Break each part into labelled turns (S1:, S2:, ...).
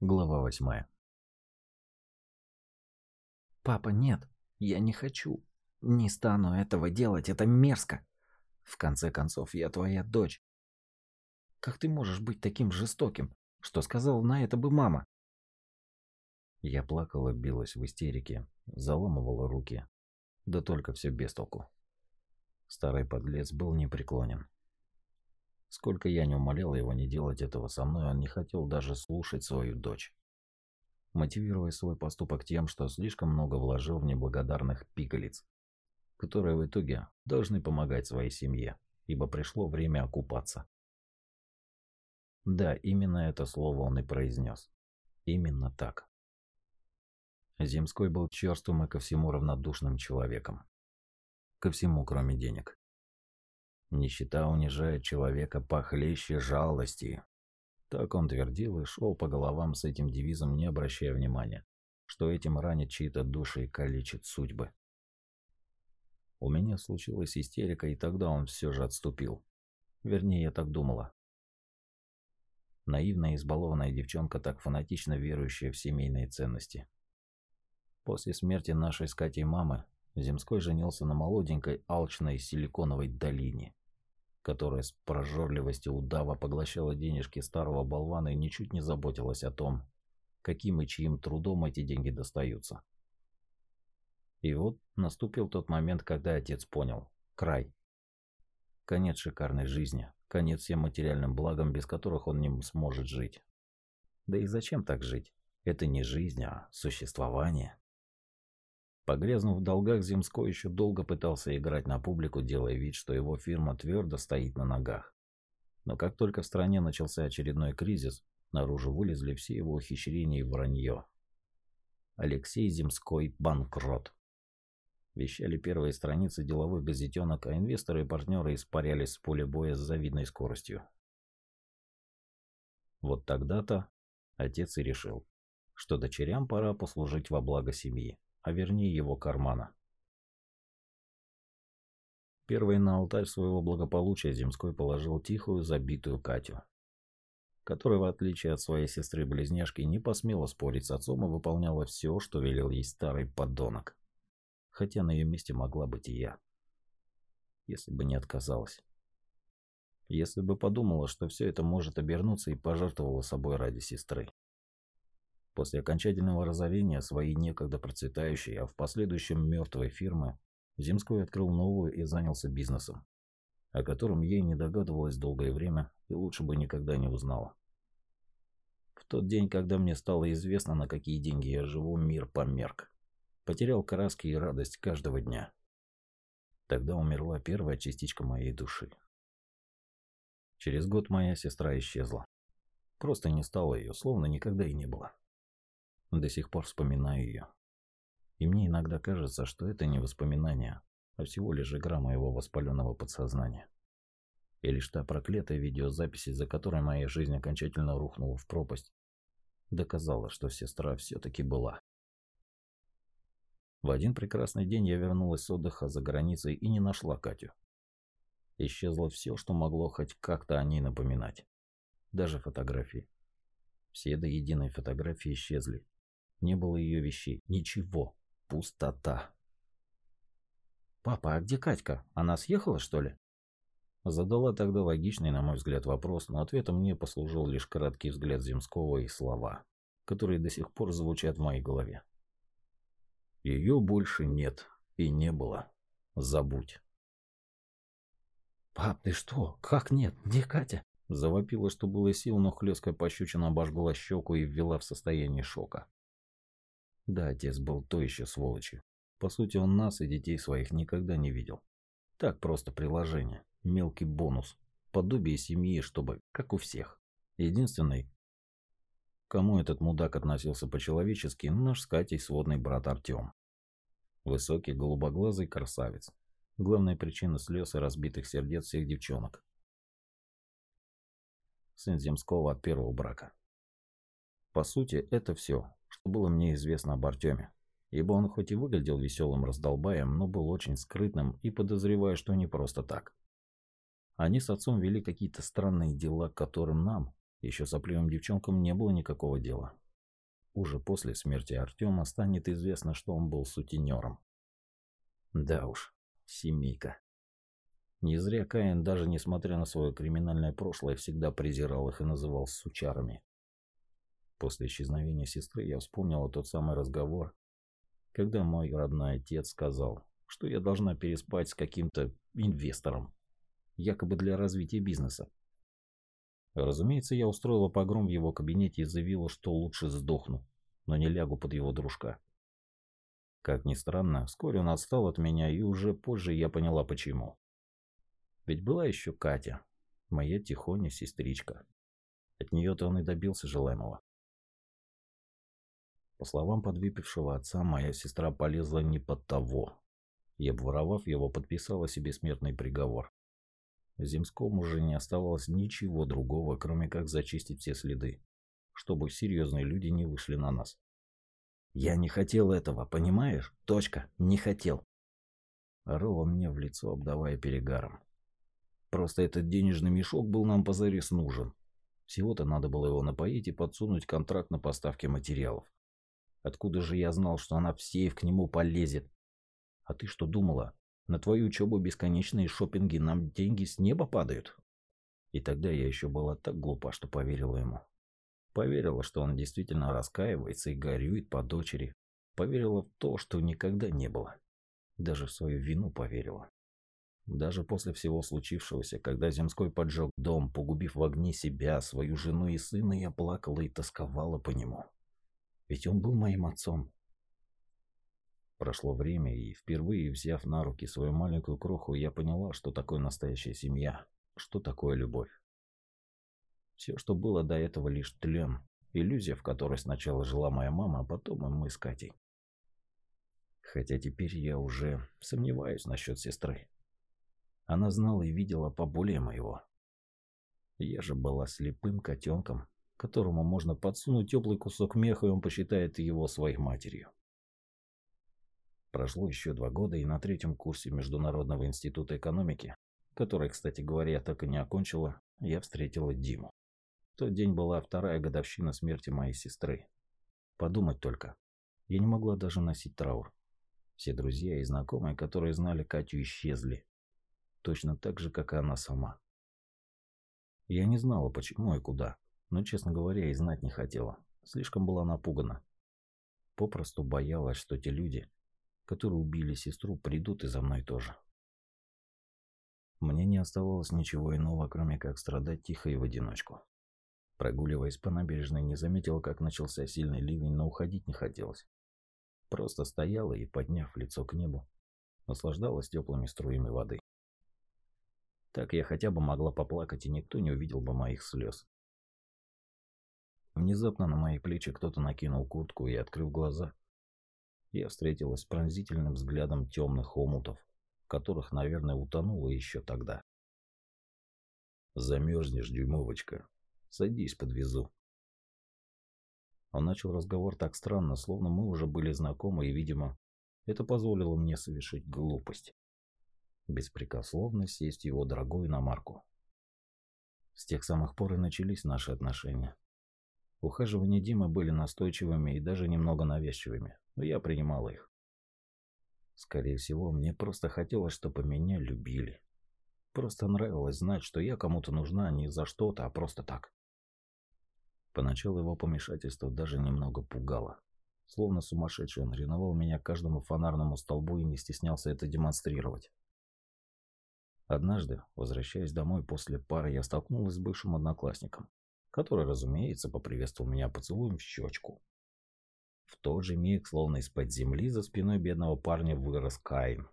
S1: Глава восьмая.
S2: «Папа, нет, я не хочу. Не стану этого делать, это мерзко. В конце концов, я твоя дочь. Как ты можешь быть таким жестоким? Что сказала на это бы мама?»
S1: Я плакала, билась в истерике, заламывала руки. Да только все без толку. Старый подлец был непреклонен. Сколько я не умолял его не делать этого со мной, он не хотел даже слушать свою дочь. Мотивируя свой поступок тем, что слишком много вложил в неблагодарных пигалиц, которые в итоге должны помогать своей семье, ибо пришло время окупаться. Да, именно это слово он и произнес. Именно так. Земской был черствым и ко всему равнодушным человеком. Ко всему, кроме денег. Нищета унижает человека похлеще жалости. Так он твердил и шел по головам с этим девизом, не обращая внимания, что этим ранит чьи-то души и калечит судьбы. У меня случилась истерика, и тогда он все же отступил. Вернее, я так думала. Наивная избалованная девчонка, так фанатично верующая в семейные ценности. После смерти нашей с Катей мамы Земской женился на молоденькой, алчной силиконовой долине которая с прожорливостью удава поглощала денежки старого болвана и ничуть не заботилась о том, каким и чьим трудом эти деньги достаются. И вот наступил тот момент, когда отец понял – край. Конец шикарной жизни, конец всем материальным благам, без которых он не сможет жить. Да и зачем так жить? Это не жизнь, а существование. Погрязнув в долгах, Земской еще долго пытался играть на публику, делая вид, что его фирма твердо стоит на ногах. Но как только в стране начался очередной кризис, наружу вылезли все его ухищрения и вранье. Алексей Земской банкрот. Вещали первые страницы деловых газетенок, а инвесторы и партнеры испарялись с поля боя с завидной скоростью. Вот тогда-то отец и решил, что дочерям пора послужить во благо семьи а вернее его кармана. Первый на алтарь своего благополучия Земской положил тихую, забитую Катю, которая, в отличие от своей сестры-близняшки, не посмела спорить с отцом и выполняла все, что велел ей старый подонок. Хотя на ее месте могла быть и я. Если бы не отказалась. Если бы подумала, что все это может обернуться и пожертвовала собой ради сестры. После окончательного разорения своей некогда процветающей, а в последующем мертвой фирмы, Земской открыл новую и занялся бизнесом, о котором ей не догадывалась долгое время и лучше бы никогда не узнала. В тот день, когда мне стало известно, на какие деньги я живу, мир померк. Потерял краски и радость каждого дня. Тогда умерла первая частичка моей души. Через год моя сестра исчезла. Просто не стало ее, словно никогда и не было. До сих пор вспоминаю ее. И мне иногда кажется, что это не воспоминание, а всего лишь игра моего воспаленного подсознания. И лишь та проклятая видеозапись, из-за которой моя жизнь окончательно рухнула в пропасть, доказала, что сестра все-таки была. В один прекрасный день я вернулась с отдыха за границей и не нашла Катю. Исчезло все, что могло хоть как-то о ней напоминать. Даже фотографии. Все до единой фотографии исчезли, не было ее вещей. Ничего. Пустота.
S2: «Папа, а где Катька? Она съехала, что ли?»
S1: Задала тогда логичный, на мой взгляд, вопрос, но ответом мне послужил лишь краткий взгляд Земского и слова, которые до сих пор звучат в моей голове. Ее больше нет и не было. Забудь.
S2: «Пап, ты что? Как нет? Где Катя?»
S1: Завопила, что было сил, но хлесткая пощечина обожгла щеку и ввела в состояние шока. Да, отец был то еще сволочью. По сути, он нас и детей своих никогда не видел. Так просто приложение, мелкий бонус, подобие семьи, чтобы, как у всех. Единственный, кому этот мудак относился по-человечески, наш с Катей сводный брат Артем. Высокий, голубоглазый красавец. Главная причина слез и разбитых сердец всех девчонок. Сын Земского от первого брака. По сути, это все, что было мне известно об Артеме. Ибо он хоть и выглядел веселым раздолбаем, но был очень скрытным и подозревая, что не просто так. Они с отцом вели какие-то странные дела, к которым нам, еще сопливым девчонкам, не было никакого дела. уже после смерти Артема станет известно, что он был сутенером. Да уж, семейка. Не зря Каин, даже несмотря на свое криминальное прошлое, всегда презирал их и называл сучарами. После исчезновения сестры я вспомнила тот самый разговор, когда мой родной отец сказал, что я должна переспать с каким-то инвестором, якобы для развития бизнеса. Разумеется, я устроила погром в его кабинете и заявила, что лучше сдохну, но не лягу под его дружка. Как ни странно, вскоре он отстал от меня, и уже позже я поняла почему. Ведь была еще Катя, моя тихоня сестричка. От нее-то он и добился желаемого. По словам подвыпившего отца, моя сестра полезла не под того. И, обворовав его, подписала себе смертный приговор. Земскому же не оставалось ничего другого, кроме как зачистить все следы, чтобы серьезные люди не вышли на нас. «Я не хотел этого, понимаешь? Точка. Не хотел». Орал он мне в лицо, обдавая перегаром. Просто этот денежный мешок был нам позарез нужен. Всего-то надо было его напоить и подсунуть контракт на поставки материалов. Откуда же я знал, что она в сейф к нему полезет? А ты что думала? На твою учебу бесконечные шопинги нам деньги с неба падают. И тогда я еще была так глупа, что поверила ему. Поверила, что он действительно раскаивается и горюет по дочери. Поверила в то, что никогда не было. Даже в свою вину поверила. Даже после всего случившегося, когда Земской поджег дом, погубив в огне себя, свою жену и сына, я плакала и тосковала по нему. Ведь он был моим отцом, Прошло время, и впервые взяв на руки свою маленькую кроху, я поняла, что такое настоящая семья, что такое любовь. Все, что было до этого, лишь тлен, иллюзия, в которой сначала жила моя мама, а потом и мы с Катей. Хотя теперь я уже сомневаюсь насчет сестры. Она знала и видела поболее моего. Я же была слепым котенком, которому можно подсунуть теплый кусок меха, и он посчитает его своей матерью. Прошло еще два года, и на третьем курсе Международного института экономики, который, кстати говоря, я так и не окончила, я встретила Диму. В тот день была вторая годовщина смерти моей сестры. Подумать только. Я не могла даже носить траур. Все друзья и знакомые, которые знали Катю, исчезли. Точно так же, как и она сама. Я не знала, почему и куда, но, честно говоря, и знать не хотела. Слишком была напугана. Попросту боялась, что те люди, которые убили сестру, придут и за мной тоже. Мне не оставалось ничего иного, кроме как страдать тихо и в одиночку. Прогуливаясь по набережной, не заметил, как начался сильный ливень, но уходить не хотелось. Просто стояла и, подняв лицо к небу, наслаждалась теплыми струями воды. Так я хотя бы могла поплакать, и никто не увидел бы моих слез. Внезапно на мои плечи кто-то накинул куртку и, открыв глаза, я встретилась с пронзительным взглядом темных омутов, которых, наверное, утонула еще тогда. «Замерзнешь, дюймовочка. Садись, подвезу». Он начал разговор так странно, словно мы уже были знакомы, и, видимо, это позволило мне совершить глупость. Беспрекословно сесть в его дорогую иномарку. С тех самых пор и начались наши отношения. Ухаживания Димы были настойчивыми и даже немного навязчивыми, но я принимал их. Скорее всего, мне просто хотелось, чтобы меня любили. Просто нравилось знать, что я кому-то нужна не за что-то, а просто так. Поначалу его помешательство даже немного пугало. Словно сумасшедший, он ревновал меня к каждому фонарному столбу и не стеснялся это демонстрировать. Однажды, возвращаясь домой после пары, я столкнулась с бывшим одноклассником который, разумеется, поприветствовал меня поцелуем в щечку. В тот же миг, словно из-под земли, за спиной бедного парня вырос Каин.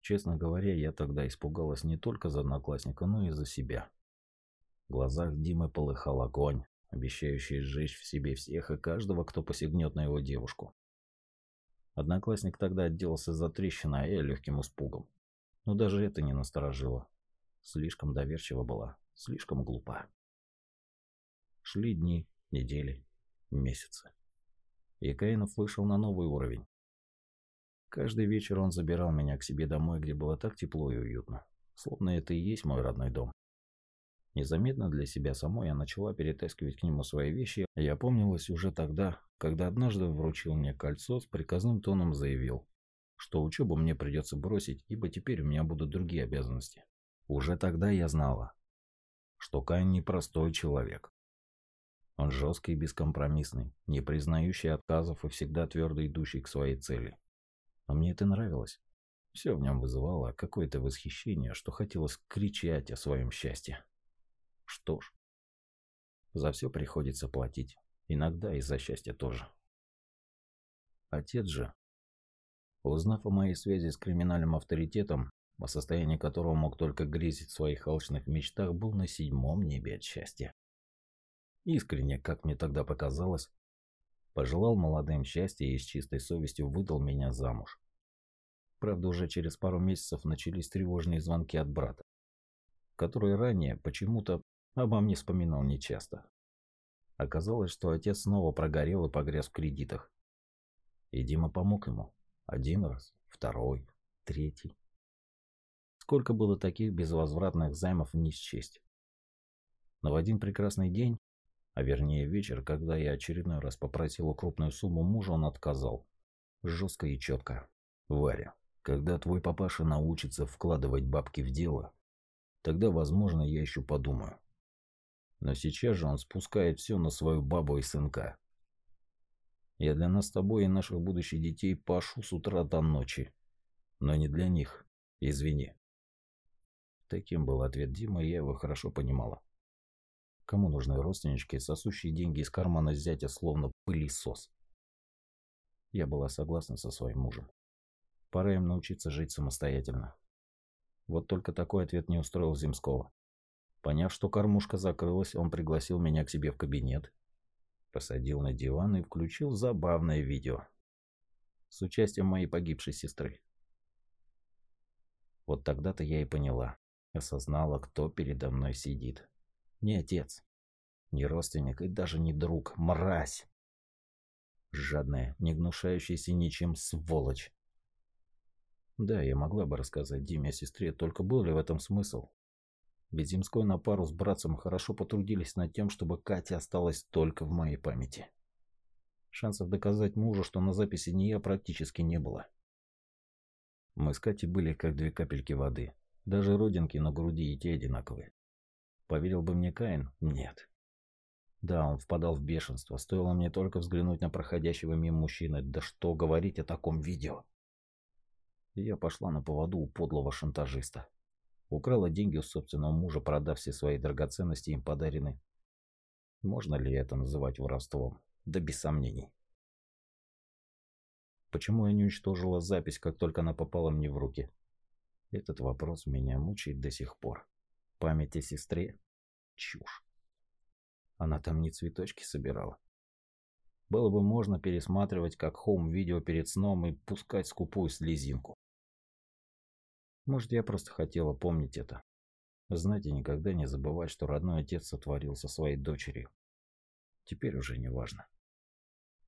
S1: Честно говоря, я тогда испугалась не только за одноклассника, но и за себя. В глазах Димы полыхал огонь, обещающий сжечь в себе всех и каждого, кто посягнет на его девушку. Одноклассник тогда отделался за трещиной, а я легким испугом. Но даже это не насторожило. Слишком доверчива была, слишком глупа. Шли дни, недели, месяцы. И Каинов вышел на новый уровень. Каждый вечер он забирал меня к себе домой, где было так тепло и уютно. Словно это и есть мой родной дом. Незаметно для себя самой я начала перетаскивать к нему свои вещи, я помнилась уже тогда, когда однажды вручил мне кольцо, с приказным тоном заявил, что учебу мне придется бросить, ибо теперь у меня будут другие обязанности. Уже тогда я знала, что Каин непростой человек. Он жесткий и бескомпромиссный, не признающий отказов и всегда твердо идущий к своей цели. Но мне это нравилось. Все в нем вызывало какое-то восхищение, что хотелось кричать о своем счастье. Что ж, за все приходится платить. Иногда и за счастье тоже. Отец же, узнав о моей связи с криминальным авторитетом, о состоянии которого мог только грезить в своих алчных мечтах, был на седьмом небе от счастья. Искренне, как мне тогда показалось, пожелал молодым счастья и с чистой совестью выдал меня замуж. Правда, уже через пару месяцев начались тревожные звонки от брата, который ранее почему-то обо мне вспоминал нечасто. Оказалось, что отец снова прогорел и погряз в кредитах. И Дима помог ему. Один раз, второй, третий. Сколько было таких безвозвратных займов не счесть. Но в один прекрасный день, а вернее вечер, когда я очередной раз попросил крупную сумму мужа, он отказал. Жестко и четко. Варя, когда твой папаша научится вкладывать бабки в дело, тогда, возможно, я еще подумаю. Но сейчас же он спускает все на свою бабу и сынка. Я для нас с тобой и наших будущих детей пашу с утра до ночи. Но не для них. Извини. Таким был ответ Димы, я его хорошо понимала. Кому нужны родственнички, сосущие деньги из кармана зятя, словно пылесос? Я была согласна со своим мужем. Пора им научиться жить самостоятельно. Вот только такой ответ не устроил Земского. Поняв, что кормушка закрылась, он пригласил меня к себе в кабинет, посадил на диван и включил забавное видео с участием моей погибшей сестры. Вот тогда-то я и поняла, осознала, кто передо мной сидит. Не отец, не родственник и даже не друг, мразь. Жадная, не гнушающаяся ничем сволочь. Да, я могла бы рассказать Диме о сестре, только был ли в этом смысл? Ведь Земской на пару с братцем хорошо потрудились над тем, чтобы Катя осталась только в моей памяти. Шансов доказать мужу, что на записи не я, практически не было. Мы с Катей были как две капельки воды. Даже родинки на груди и те одинаковые. Поверил бы мне Каин? Нет. Да, он впадал в бешенство. Стоило мне только взглянуть на проходящего мимо мужчины. Да что говорить о таком видео? я пошла на поводу у подлого шантажиста. Украла деньги у собственного мужа, продав все свои драгоценности им подарены. Можно ли это называть воровством? Да без сомнений. Почему я не уничтожила запись, как только она попала мне в руки? Этот вопрос меня мучает до сих пор. Память о сестре? Чушь. Она там не цветочки собирала. Было бы можно пересматривать как хоум-видео перед сном и пускать скупую слезинку. Может, я просто хотела помнить это. Знать и никогда не забывать, что родной отец сотворил со своей дочерью. Теперь уже не важно.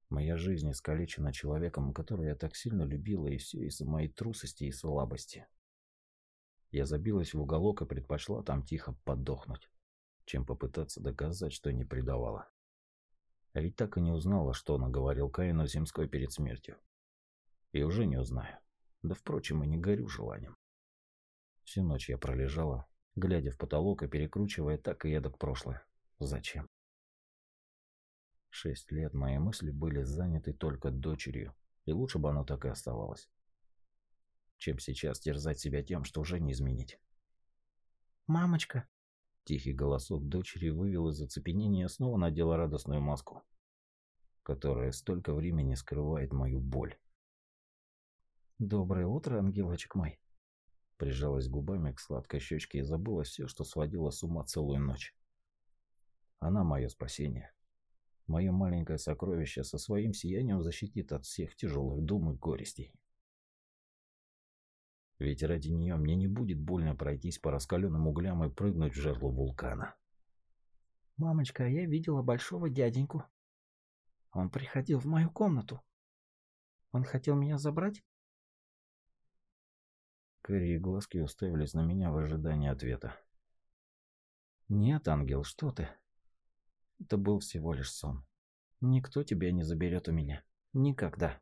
S1: Моя жизнь искалечена человеком, которого я так сильно любила, и все из-за моей трусости и слабости. Я забилась в уголок и предпочла там тихо подохнуть, чем попытаться доказать, что не предавала. А ведь так и не узнала, что наговорил Каину Земской перед смертью. И уже не узнаю. Да, впрочем, и не горю желанием. Всю ночь я пролежала, глядя в потолок и перекручивая так и эдак прошлое. Зачем? Шесть лет мои мысли были заняты только дочерью, и лучше бы оно так и оставалось. Чем сейчас терзать себя тем, что уже не изменить.
S2: «Мамочка!»
S1: Тихий голосок дочери вывел из оцепенения и снова надела радостную маску, которая столько времени скрывает мою боль.
S2: «Доброе утро, ангелочек мой!»
S1: прижалась губами к сладкой щечке и забыла все, что сводило с ума целую ночь. Она мое спасение. Мое маленькое сокровище со своим сиянием защитит от всех тяжелых дум и горестей. Ведь ради нее мне не будет больно пройтись по раскаленным углям и прыгнуть в жерло вулкана.
S2: «Мамочка, я видела большого дяденьку. Он приходил в мою комнату. Он хотел меня забрать?»
S1: Карие глазки уставились на меня в ожидании ответа.
S2: «Нет, ангел, что ты?» Это был всего лишь сон. Никто тебя не заберет у меня. Никогда.